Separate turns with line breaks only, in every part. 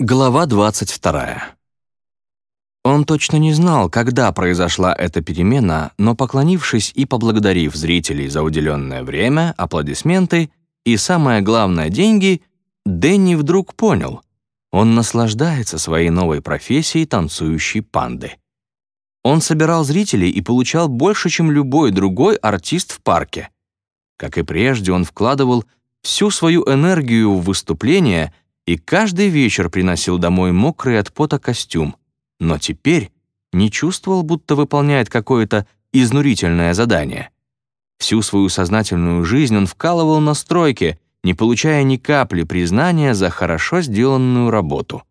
Глава 22. Он точно не знал, когда произошла эта перемена, но, поклонившись и поблагодарив зрителей за уделенное время, аплодисменты и, самое главное, деньги, Дэнни вдруг понял — он наслаждается своей новой профессией танцующей панды. Он собирал зрителей и получал больше, чем любой другой артист в парке. Как и прежде, он вкладывал всю свою энергию в выступления — и каждый вечер приносил домой мокрый от пота костюм, но теперь не чувствовал, будто выполняет какое-то изнурительное задание. Всю свою сознательную жизнь он вкалывал на стройке, не получая ни капли признания за хорошо сделанную работу.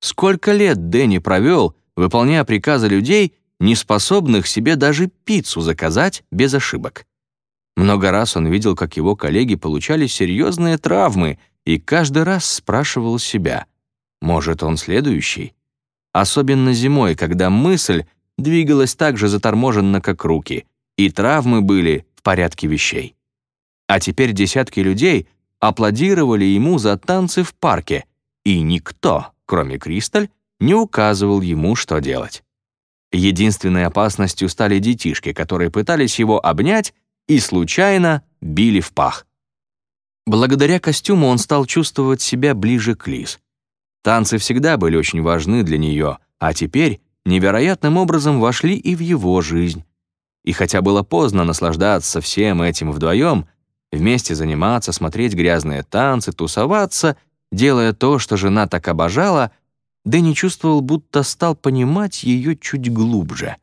Сколько лет Дэнни провел, выполняя приказы людей, не способных себе даже пиццу заказать без ошибок. Много раз он видел, как его коллеги получали серьезные травмы и каждый раз спрашивал себя, может, он следующий? Особенно зимой, когда мысль двигалась так же заторможенно, как руки, и травмы были в порядке вещей. А теперь десятки людей аплодировали ему за танцы в парке, и никто, кроме Кристаль, не указывал ему, что делать. Единственной опасностью стали детишки, которые пытались его обнять и случайно били в пах. Благодаря костюму он стал чувствовать себя ближе к Лиз. Танцы всегда были очень важны для нее, а теперь невероятным образом вошли и в его жизнь. И хотя было поздно наслаждаться всем этим вдвоем, вместе заниматься, смотреть грязные танцы, тусоваться, делая то, что жена так обожала, Дэнни чувствовал, будто стал понимать ее чуть глубже.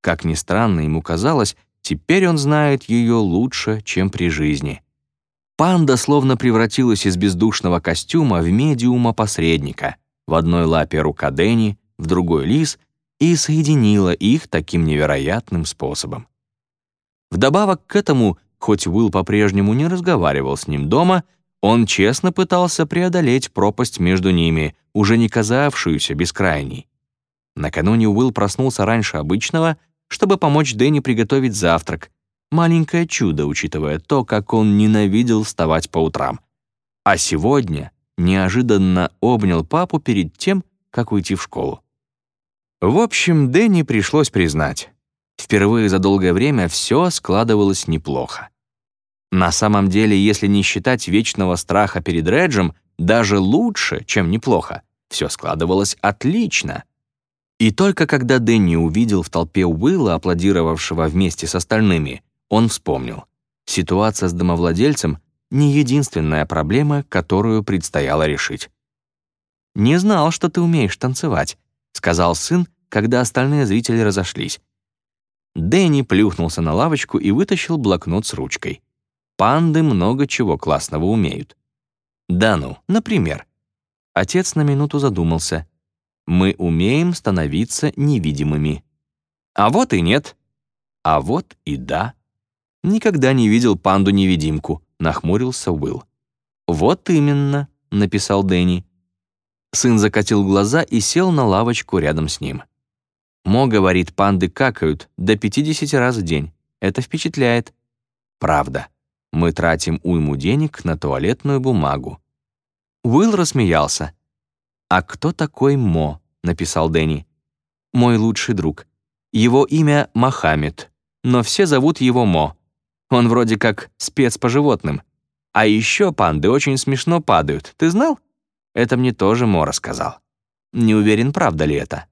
Как ни странно, ему казалось, теперь он знает ее лучше, чем при жизни. Панда словно превратилась из бездушного костюма в медиума-посредника. В одной лапе рука Дэнни, в другой — лис, и соединила их таким невероятным способом. Вдобавок к этому, хоть Уилл по-прежнему не разговаривал с ним дома, он честно пытался преодолеть пропасть между ними, уже не казавшуюся бескрайней. Накануне Уилл проснулся раньше обычного, чтобы помочь Дэнни приготовить завтрак, Маленькое чудо, учитывая то, как он ненавидел вставать по утрам. А сегодня неожиданно обнял папу перед тем, как уйти в школу. В общем, Дэнни пришлось признать. Впервые за долгое время все складывалось неплохо. На самом деле, если не считать вечного страха перед Реджем, даже лучше, чем неплохо. Все складывалось отлично. И только когда Дэнни увидел в толпе Уилла, аплодировавшего вместе с остальными, он вспомнил. Ситуация с домовладельцем — не единственная проблема, которую предстояло решить. «Не знал, что ты умеешь танцевать», — сказал сын, когда остальные зрители разошлись. Дэнни плюхнулся на лавочку и вытащил блокнот с ручкой. Панды много чего классного умеют. Да ну, например. Отец на минуту задумался. Мы умеем становиться невидимыми. А вот и нет. А вот и да. «Никогда не видел панду-невидимку», — нахмурился Уилл. «Вот именно», — написал Дэнни. Сын закатил глаза и сел на лавочку рядом с ним. Мо говорит, панды какают до 50 раз в день. Это впечатляет. Правда. Мы тратим уйму денег на туалетную бумагу. Уилл рассмеялся. «А кто такой Мо?» — написал Дэнни. «Мой лучший друг. Его имя Мохаммед, но все зовут его Мо. Он вроде как спец по животным. А еще панды очень смешно падают. Ты знал? Это мне тоже Мо рассказал. Не уверен, правда ли это.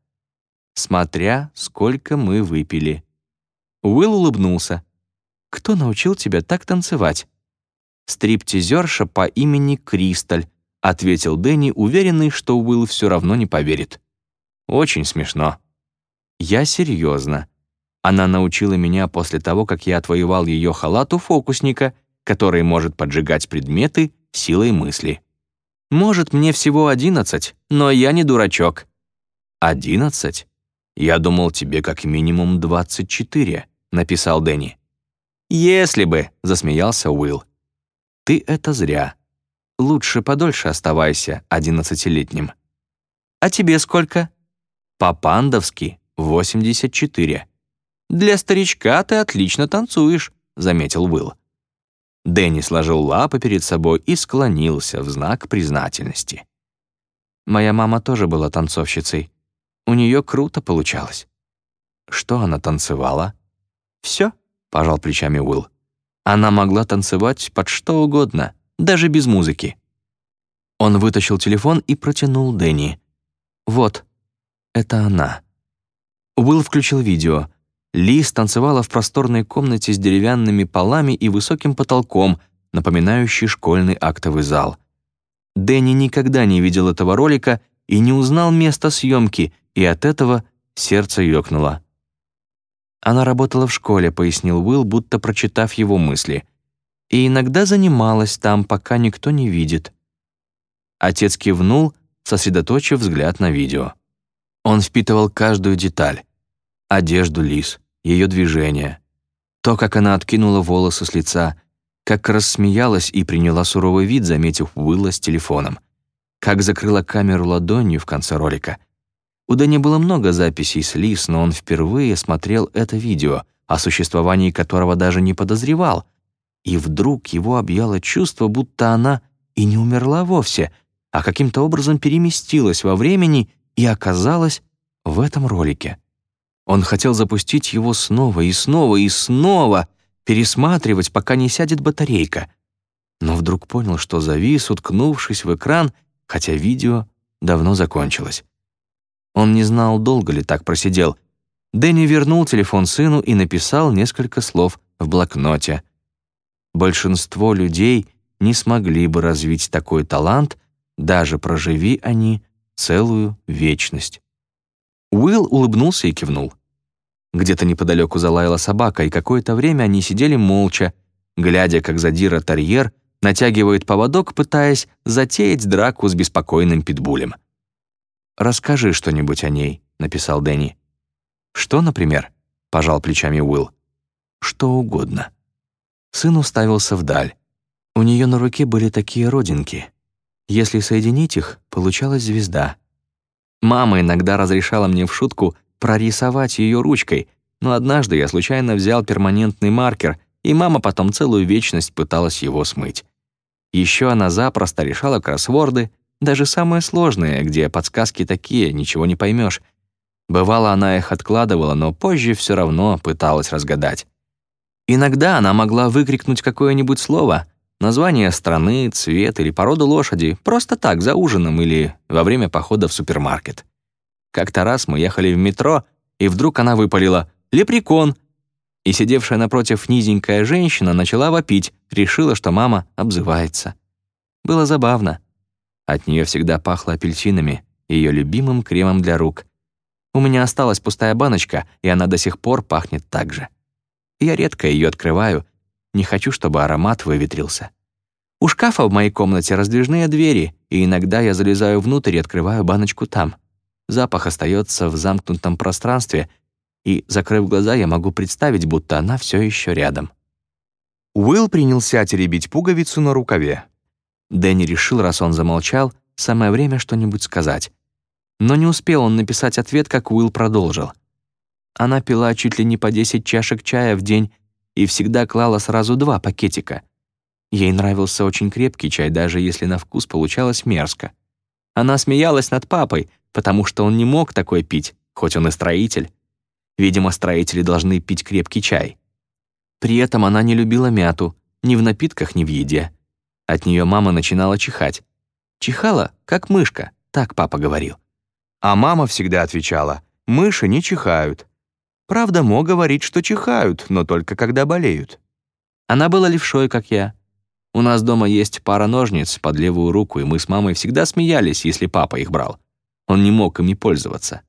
Смотря, сколько мы выпили. Уилл улыбнулся. «Кто научил тебя так танцевать?» «Стриптизерша по имени Кристаль», — ответил Дэнни, уверенный, что Уилл все равно не поверит. «Очень смешно». «Я серьезно. Она научила меня после того, как я отвоевал ее халату фокусника, который может поджигать предметы силой мысли. Может, мне всего одиннадцать, но я не дурачок. Одиннадцать? Я думал, тебе как минимум двадцать четыре, написал Дэнни. Если бы, засмеялся Уилл. Ты это зря. Лучше подольше оставайся одиннадцатилетним. А тебе сколько? По-пандовски восемьдесят четыре. «Для старичка ты отлично танцуешь», — заметил Уилл. Дэнни сложил лапы перед собой и склонился в знак признательности. Моя мама тоже была танцовщицей. У нее круто получалось. Что она танцевала? Все, пожал плечами Уилл. Она могла танцевать под что угодно, даже без музыки. Он вытащил телефон и протянул Дэнни. «Вот, это она». Уилл включил видео. Лиз танцевала в просторной комнате с деревянными полами и высоким потолком, напоминающий школьный актовый зал. Дэнни никогда не видел этого ролика и не узнал место съемки, и от этого сердце ёкнуло. Она работала в школе, пояснил Уилл, будто прочитав его мысли. И иногда занималась там, пока никто не видит. Отец кивнул, сосредоточив взгляд на видео. Он впитывал каждую деталь. Одежду Лиз, ее движения. То, как она откинула волосы с лица, как рассмеялась и приняла суровый вид, заметив Уилла с телефоном. Как закрыла камеру ладонью в конце ролика. У Дэни было много записей с Лиз, но он впервые смотрел это видео, о существовании которого даже не подозревал. И вдруг его объяло чувство, будто она и не умерла вовсе — а каким-то образом переместилась во времени и оказалась в этом ролике. Он хотел запустить его снова и снова и снова, пересматривать, пока не сядет батарейка. Но вдруг понял, что завис, уткнувшись в экран, хотя видео давно закончилось. Он не знал, долго ли так просидел. Дэнни вернул телефон сыну и написал несколько слов в блокноте. Большинство людей не смогли бы развить такой талант, даже проживи они целую вечность. Уилл улыбнулся и кивнул. Где-то неподалеку залаяла собака, и какое-то время они сидели молча, глядя, как задира терьер натягивает поводок, пытаясь затеять драку с беспокойным питбулем. «Расскажи что-нибудь о ней», — написал Дэнни. «Что, например?» — пожал плечами Уилл. «Что угодно». Сын уставился вдаль. У нее на руке были такие родинки. Если соединить их, получалась звезда. Мама иногда разрешала мне в шутку прорисовать ее ручкой, но однажды я случайно взял перманентный маркер, и мама потом целую вечность пыталась его смыть. Еще она запросто решала кроссворды, даже самые сложные, где подсказки такие, ничего не поймешь. Бывало, она их откладывала, но позже все равно пыталась разгадать. Иногда она могла выкрикнуть какое-нибудь слово, Название страны, цвет или породу лошади просто так, за ужином или во время похода в супермаркет. Как-то раз мы ехали в метро, и вдруг она выпалила «Лепрекон!» И сидевшая напротив низенькая женщина начала вопить, решила, что мама обзывается. Было забавно. От нее всегда пахло апельсинами, ее любимым кремом для рук. У меня осталась пустая баночка, и она до сих пор пахнет так же. Я редко ее открываю, не хочу, чтобы аромат выветрился. У шкафа в моей комнате раздвижные двери, и иногда я залезаю внутрь и открываю баночку там. Запах остается в замкнутом пространстве, и, закрыв глаза, я могу представить, будто она все еще рядом. Уилл принялся теребить пуговицу на рукаве. Дэнни решил, раз он замолчал, самое время что-нибудь сказать. Но не успел он написать ответ, как Уилл продолжил. Она пила чуть ли не по 10 чашек чая в день и всегда клала сразу два пакетика. Ей нравился очень крепкий чай, даже если на вкус получалось мерзко. Она смеялась над папой, потому что он не мог такой пить, хоть он и строитель. Видимо, строители должны пить крепкий чай. При этом она не любила мяту, ни в напитках, ни в еде. От нее мама начинала чихать. Чихала, как мышка, так папа говорил. А мама всегда отвечала, «Мыши не чихают, Правда, Мо говорит, что чихают, но только когда болеют. Она была левшой, как я. У нас дома есть пара ножниц под левую руку, и мы с мамой всегда смеялись, если папа их брал. Он не мог ими пользоваться.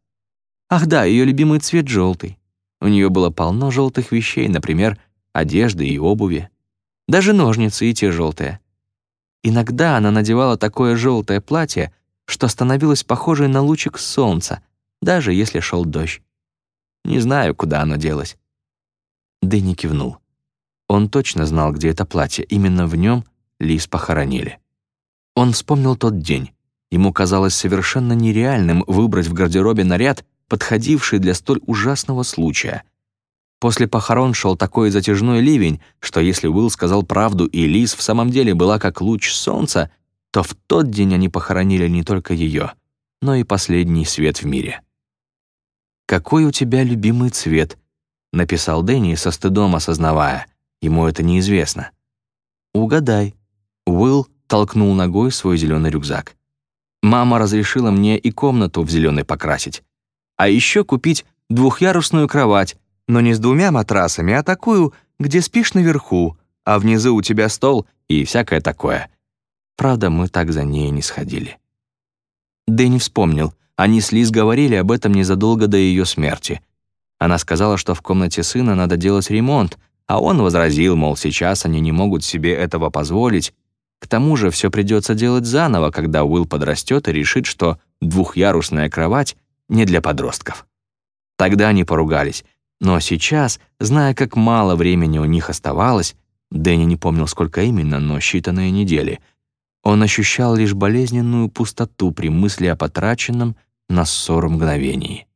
Ах да, ее любимый цвет желтый. У нее было полно желтых вещей, например, одежды и обуви. Даже ножницы и те желтые. Иногда она надевала такое желтое платье, что становилось похожей на лучик солнца, даже если шел дождь. Не знаю, куда оно делось». Дэнни кивнул. Он точно знал, где это платье. Именно в нем Лис похоронили. Он вспомнил тот день. Ему казалось совершенно нереальным выбрать в гардеробе наряд, подходивший для столь ужасного случая. После похорон шел такой затяжной ливень, что если Уилл сказал правду и Лиз в самом деле была как луч солнца, то в тот день они похоронили не только ее, но и последний свет в мире. «Какой у тебя любимый цвет?» — написал Дэнни со стыдом осознавая. Ему это неизвестно. «Угадай». Уилл толкнул ногой свой зеленый рюкзак. «Мама разрешила мне и комнату в зеленый покрасить. А еще купить двухъярусную кровать, но не с двумя матрасами, а такую, где спишь наверху, а внизу у тебя стол и всякое такое. Правда, мы так за ней не сходили. Дэнни вспомнил. Они с Лиз говорили об этом незадолго до ее смерти. Она сказала, что в комнате сына надо делать ремонт, а он возразил, мол, сейчас они не могут себе этого позволить. К тому же все придется делать заново, когда Уилл подрастет и решит, что двухъярусная кровать не для подростков. Тогда они поругались. Но сейчас, зная, как мало времени у них оставалось, Дэнни не помнил, сколько именно, но считанные недели, он ощущал лишь болезненную пустоту при мысли о потраченном на ссору мгновении.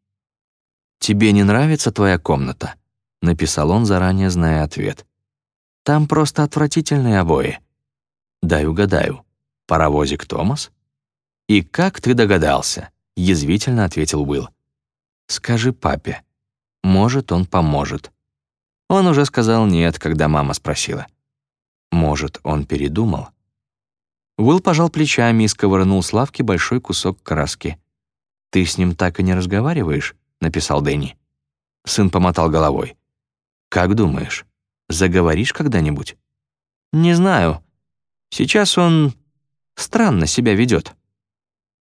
«Тебе не нравится твоя комната?» — написал он, заранее зная ответ. «Там просто отвратительные обои». «Дай угадаю. Паровозик Томас?» «И как ты догадался?» — язвительно ответил Уилл. «Скажи папе. Может, он поможет». Он уже сказал «нет», когда мама спросила. «Может, он передумал?» Уилл пожал плечами и сковырнул с лавки большой кусок краски. «Ты с ним так и не разговариваешь?» — написал Дэнни. Сын помотал головой. «Как думаешь, заговоришь когда-нибудь?» «Не знаю. Сейчас он странно себя ведет».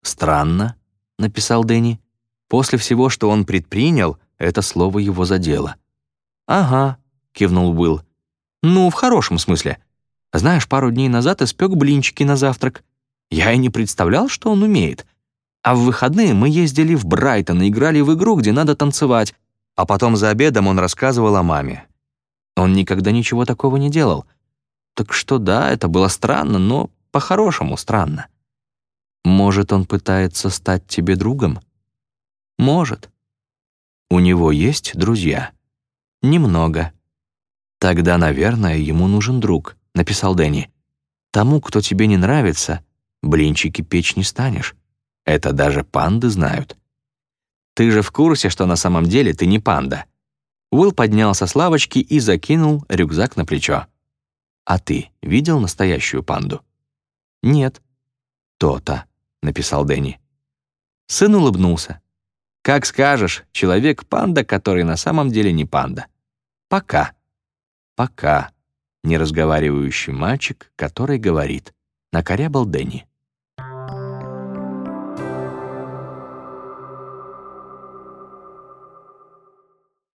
«Странно?» — написал Дэнни. После всего, что он предпринял, это слово его задело. «Ага», — кивнул Уилл. «Ну, в хорошем смысле. Знаешь, пару дней назад испек блинчики на завтрак. Я и не представлял, что он умеет. А в выходные мы ездили в Брайтон и играли в игру, где надо танцевать. А потом за обедом он рассказывал о маме. Он никогда ничего такого не делал. Так что да, это было странно, но по-хорошему странно. Может, он пытается стать тебе другом? Может. У него есть друзья? Немного. Тогда, наверное, ему нужен друг, написал Дэнни. Тому, кто тебе не нравится, блинчики печь не станешь. Это даже панды знают. Ты же в курсе, что на самом деле ты не панда. Уилл поднялся с лавочки и закинул рюкзак на плечо. «А ты видел настоящую панду?» «Нет». «То-то», — написал Дэнни. Сын улыбнулся. Как скажешь, человек-панда, который на самом деле не панда. Пока. Пока. Неразговаривающий мальчик, который говорит. Накорябал Дэнни.